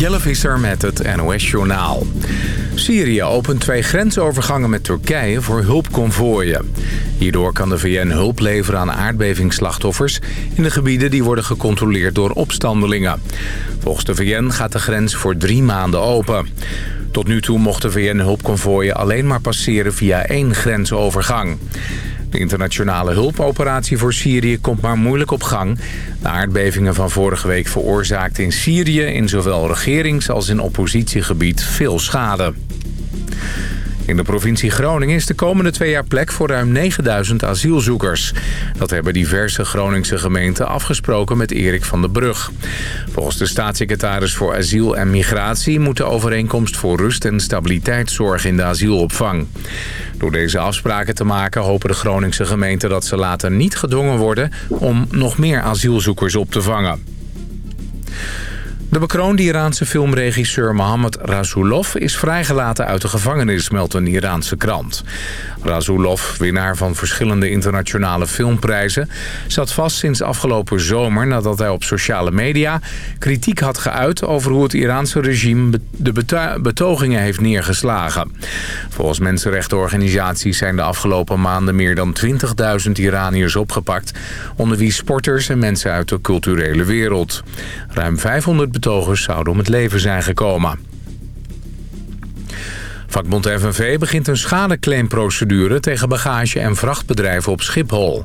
Jelle Visser met het NOS-journaal. Syrië opent twee grensovergangen met Turkije voor hulpconvooien. Hierdoor kan de VN hulp leveren aan aardbevingsslachtoffers... in de gebieden die worden gecontroleerd door opstandelingen. Volgens de VN gaat de grens voor drie maanden open. Tot nu toe mochten VN-hulpconvooien alleen maar passeren via één grensovergang. De internationale hulpoperatie voor Syrië komt maar moeilijk op gang. De aardbevingen van vorige week veroorzaakten in Syrië... in zowel regerings- als in oppositiegebied veel schade. In de provincie Groningen is de komende twee jaar plek voor ruim 9000 asielzoekers. Dat hebben diverse Groningse gemeenten afgesproken met Erik van der Brug. Volgens de staatssecretaris voor asiel en migratie... moet de overeenkomst voor rust en stabiliteit zorgen in de asielopvang. Door deze afspraken te maken hopen de Groningse gemeenten dat ze later niet gedwongen worden... om nog meer asielzoekers op te vangen. De bekroonde Iraanse filmregisseur Mohammad Rasulov is vrijgelaten uit de gevangenis, meldt een Iraanse krant. Rasulov, winnaar van verschillende internationale filmprijzen, zat vast sinds afgelopen zomer nadat hij op sociale media kritiek had geuit over hoe het Iraanse regime de betogingen heeft neergeslagen. Volgens mensenrechtenorganisaties zijn de afgelopen maanden meer dan 20.000 Iraniërs opgepakt, onder wie sporters en mensen uit de culturele wereld. Ruim 500 betogers zouden om het leven zijn gekomen. Vakbond FNV begint een schadeclaimprocedure tegen bagage- en vrachtbedrijven op Schiphol.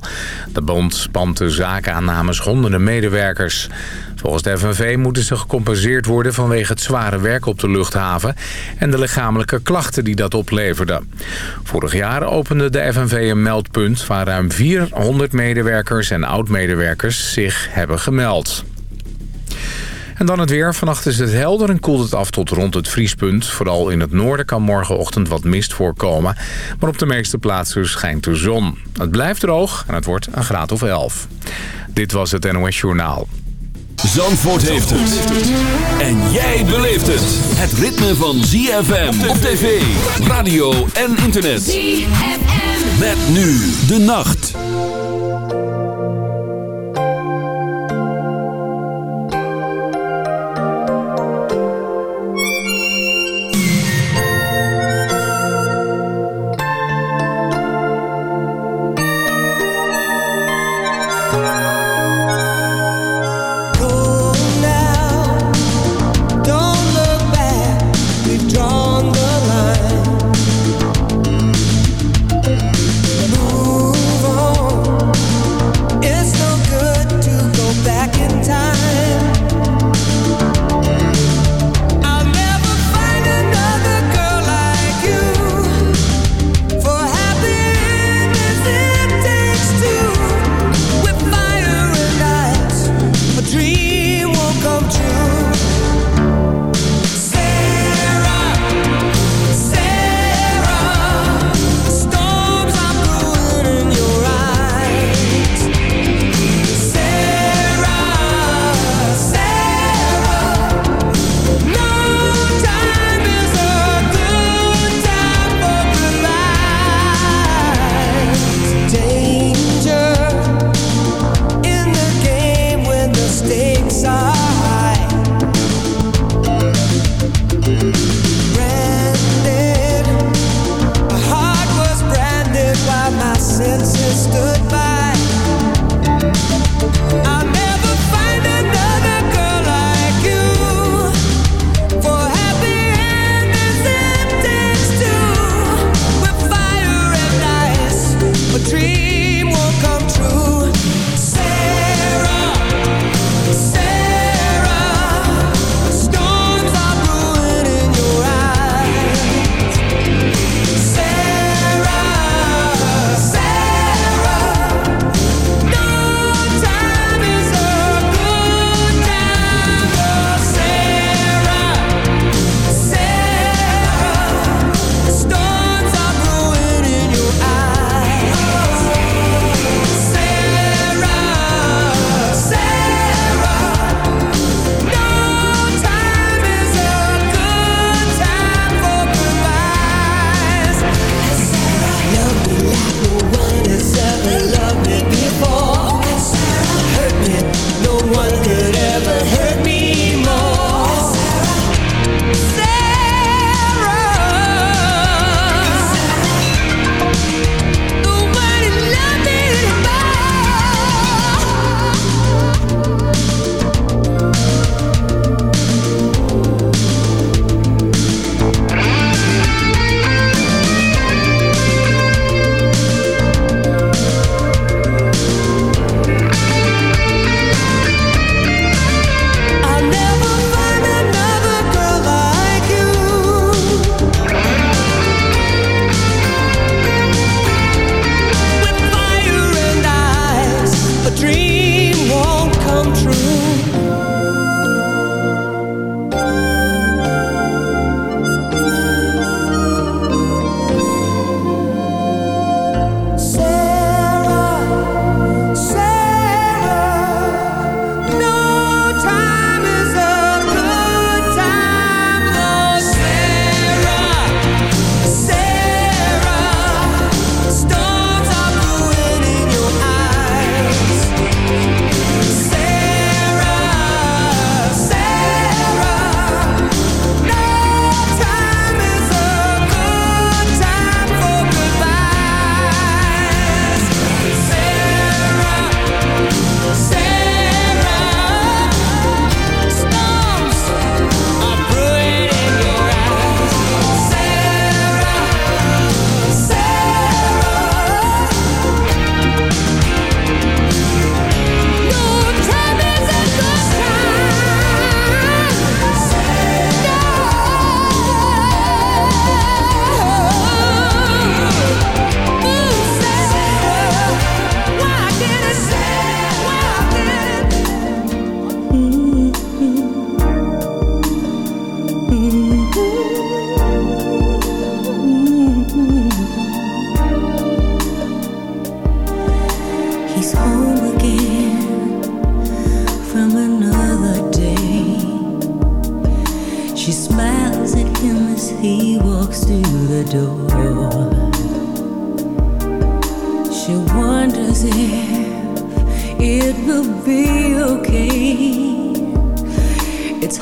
De bond spant de zaak aan namens honderden medewerkers. Volgens de FNV moeten ze gecompenseerd worden vanwege het zware werk op de luchthaven... en de lichamelijke klachten die dat opleverde. Vorig jaar opende de FNV een meldpunt waar ruim 400 medewerkers en oud-medewerkers zich hebben gemeld. En dan het weer. Vannacht is het helder en koelt het af tot rond het vriespunt. Vooral in het noorden kan morgenochtend wat mist voorkomen. Maar op de meeste plaatsen schijnt de zon. Het blijft droog en het wordt een graad of 11. Dit was het NOS Journaal. Zandvoort heeft het. En jij beleeft het. Het ritme van ZFM op tv, radio en internet. ZFM. Met nu de nacht.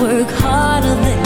work harder than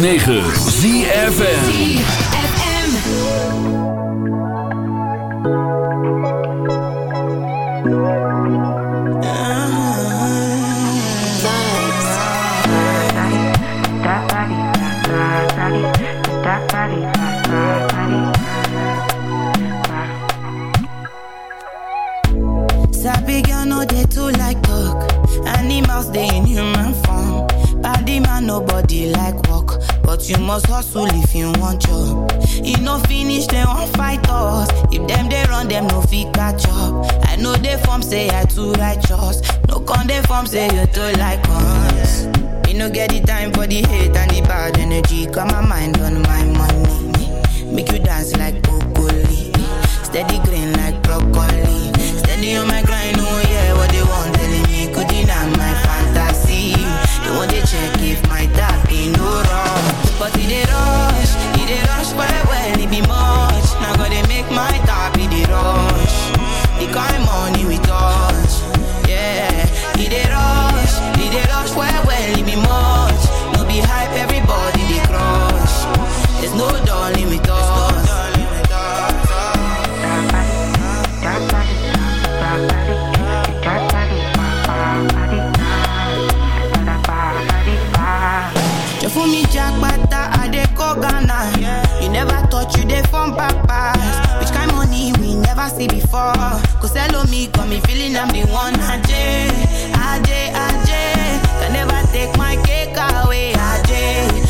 106.9 ZFN see before. Cause hello me, got me feeling I'm the one. AJ, AJ, AJ Can never take my cake away. AJ.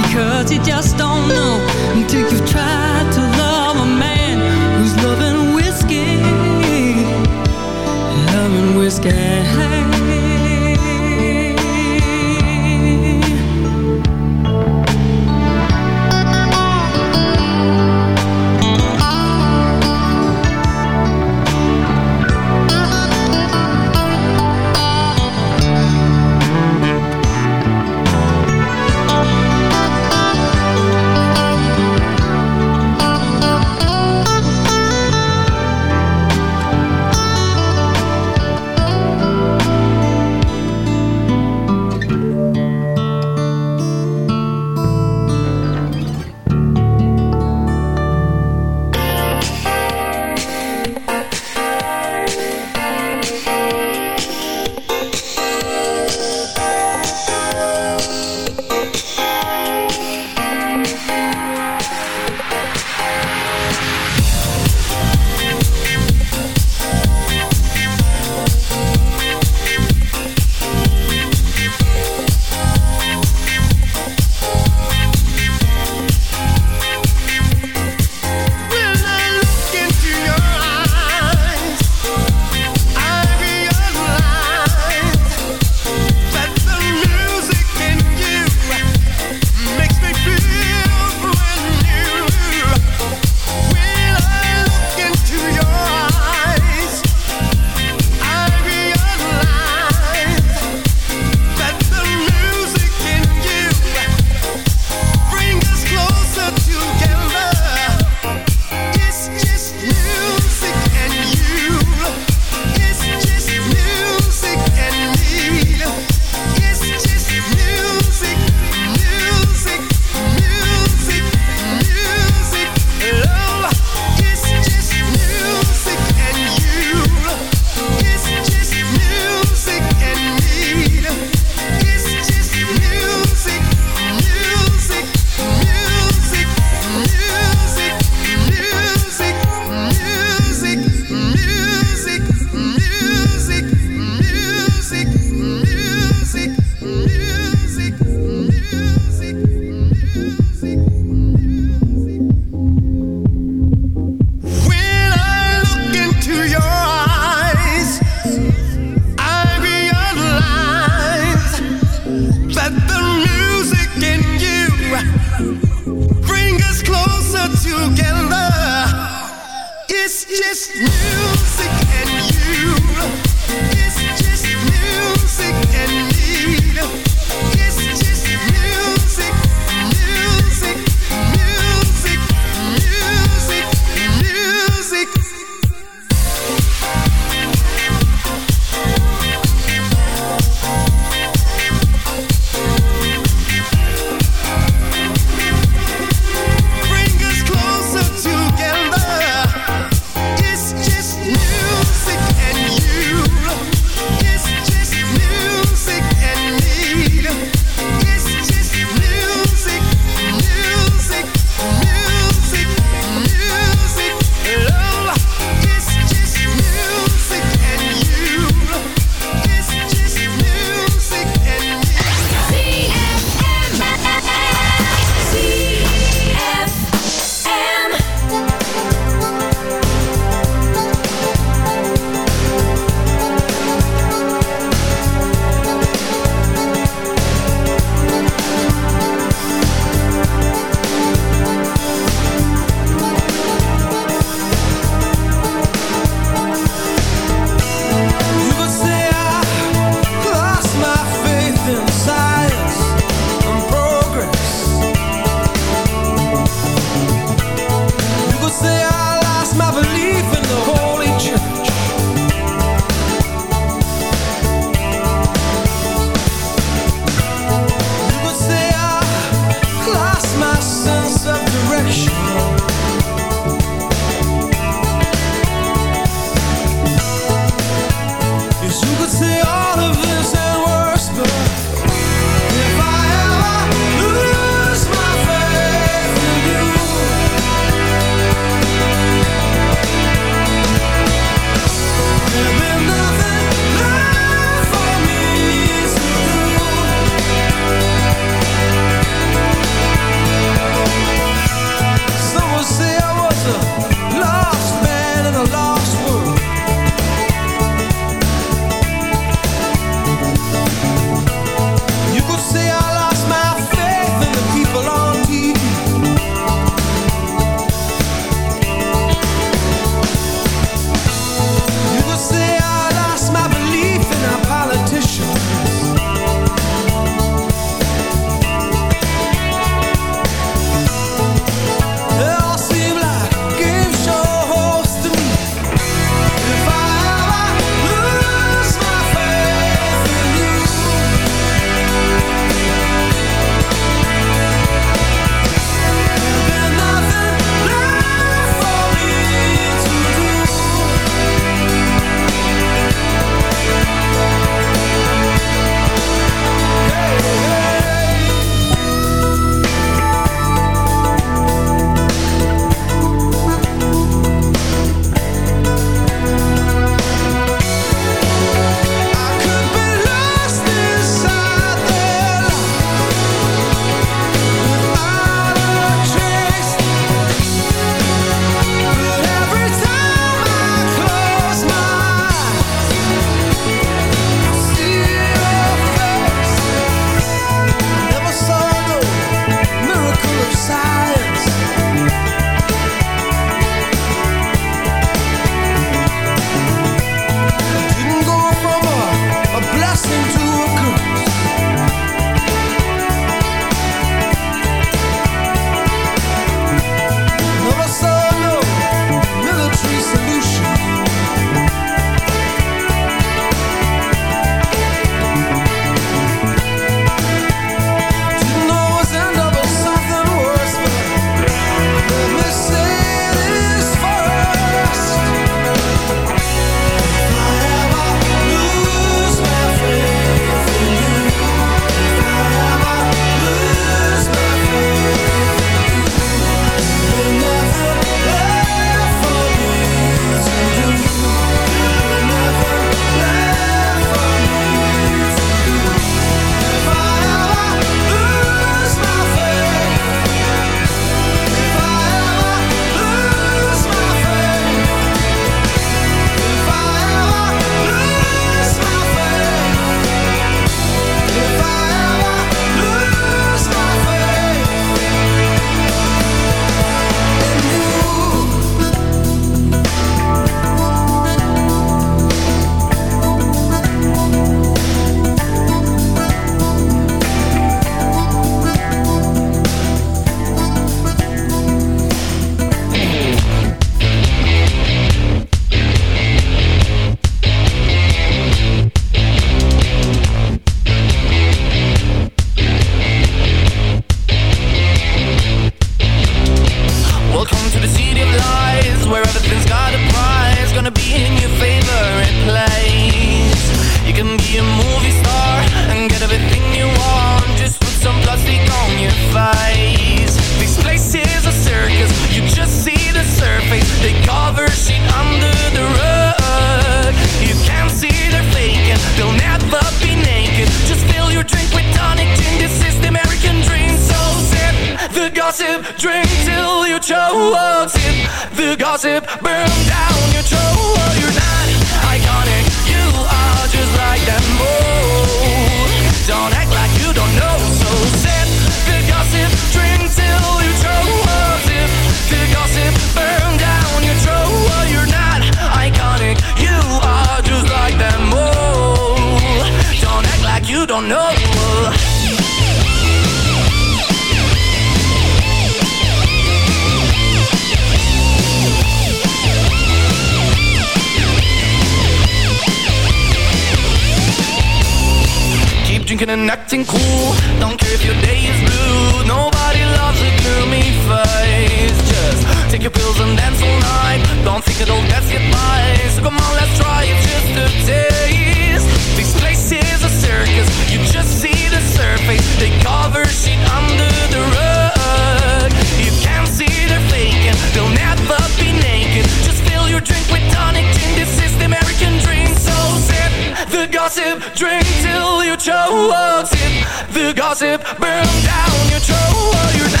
Drink till you choke. Tip the gossip. Burn down your throat.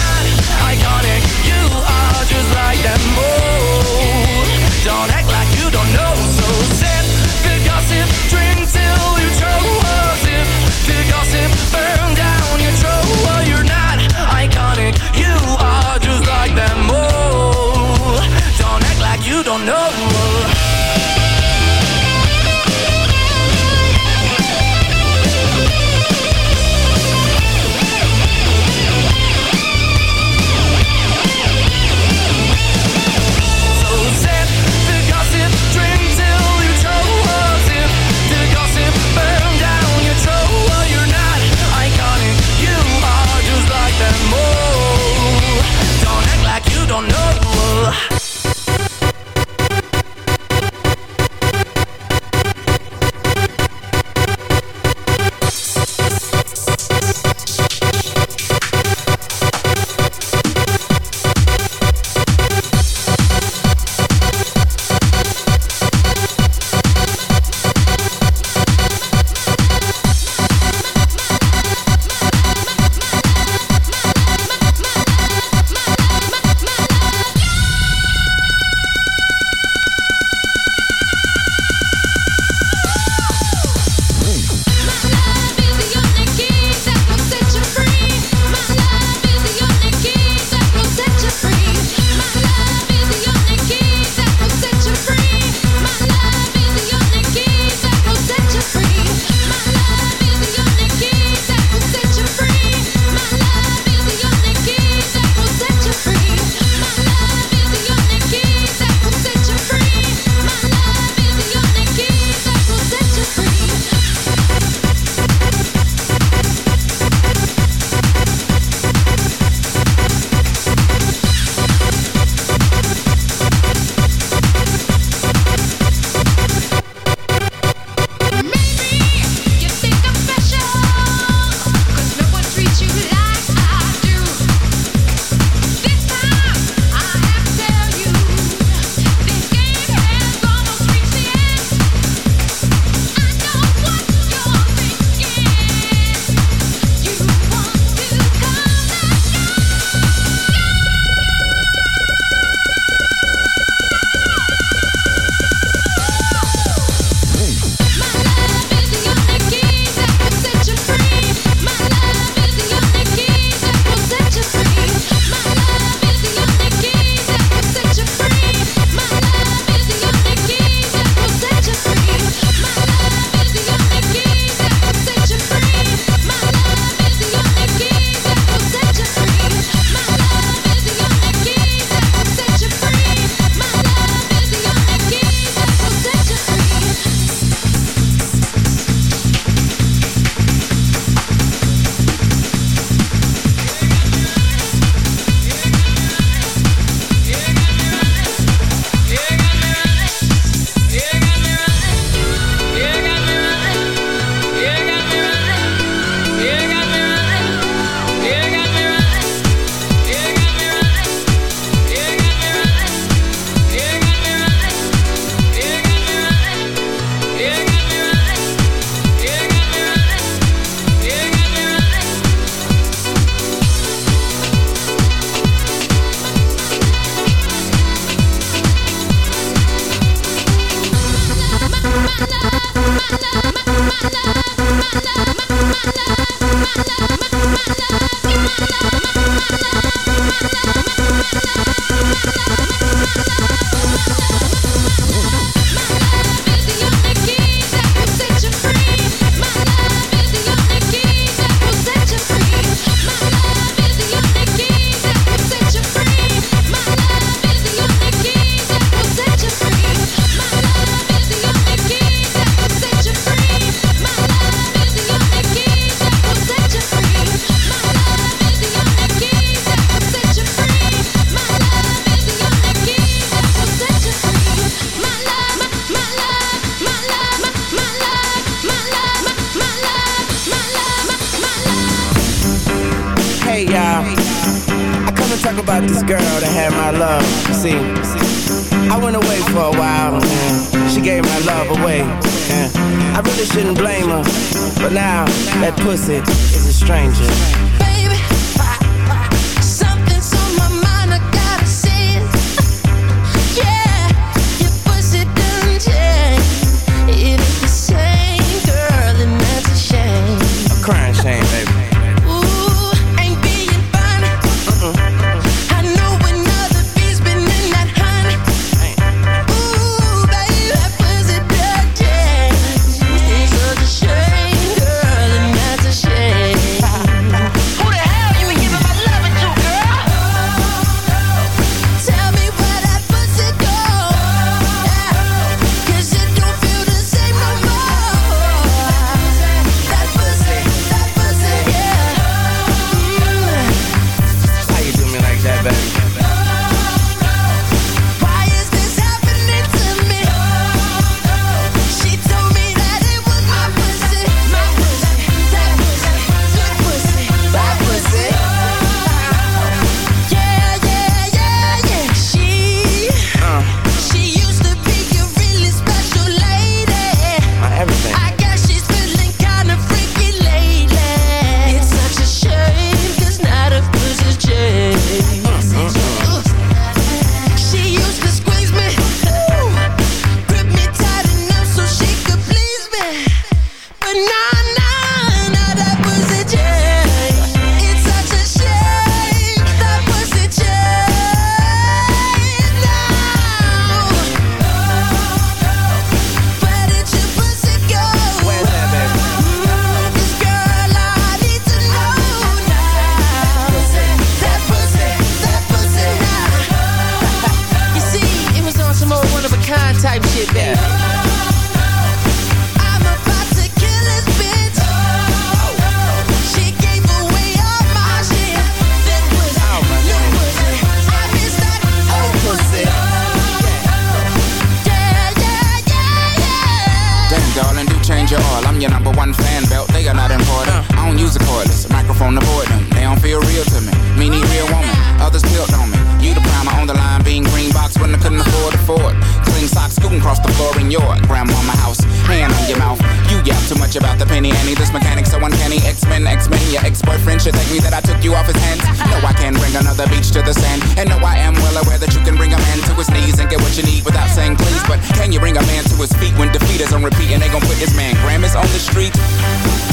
any, any. This mechanic so uncanny. X-Men, X-Men. Your ex-boyfriend should thank me that I took you off his hands. No, I can bring another beach to the sand. And no, I am well aware that you can bring a man to his knees and get what you need without saying please. But can you bring a man to his feet when defeat is on repeat and they gon' put this man Grammys on the street?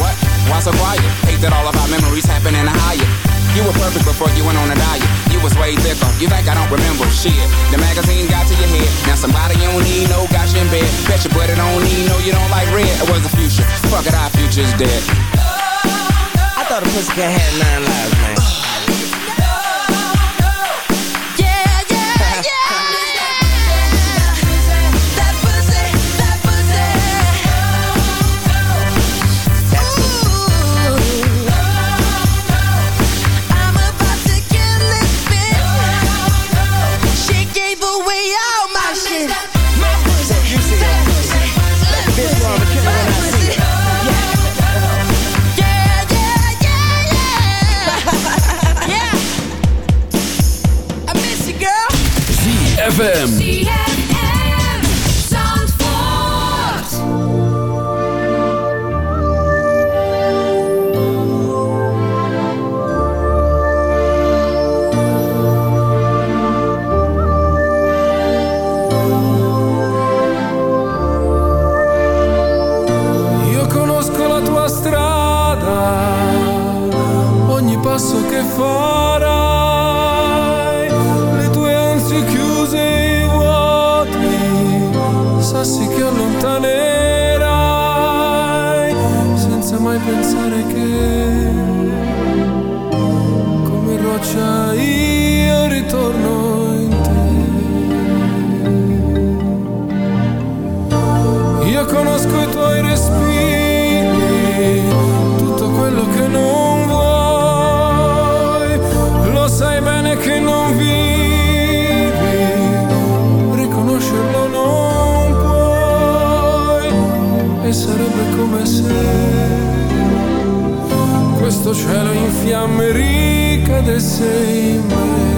What? Why so quiet? Hate that all of our memories happen in a Hyatt. You were perfect before you went on a diet. You was way thicker. You think I don't remember shit? The magazine got to your head. Now somebody you don't need no got you in bed. Bet you put it on need no you don't like red. It was the future. Fuck it, our future's dead. I thought a pussycat had nine lives, man. ZFM. come se questo cielo in fiamme ricadesse in me.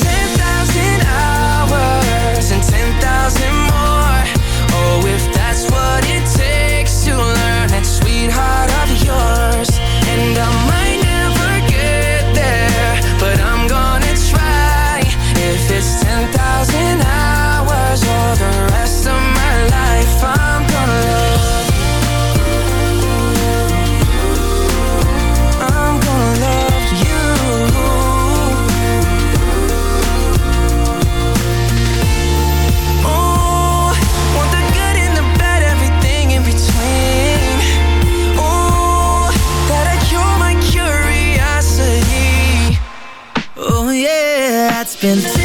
been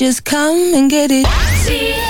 just come and get it.